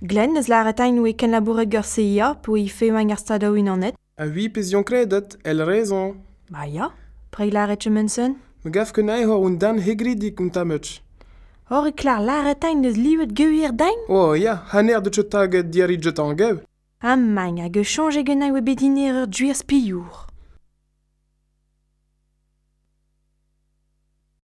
Glenn eus la retain oe ken labouret geur seia po e fe mañ ar stadaou in anet. A vi pezion kredet, el rezon. Ba ya, preg la retche mensen. Me gaf ken ae hor un dan hegridik un tametch. Hor e klar la retain eus liwet geuier dain? O oh, ya, haner de taget diari jetan gev. Am mañ hag e chanje gennañ oe bediner ur djuier spiour.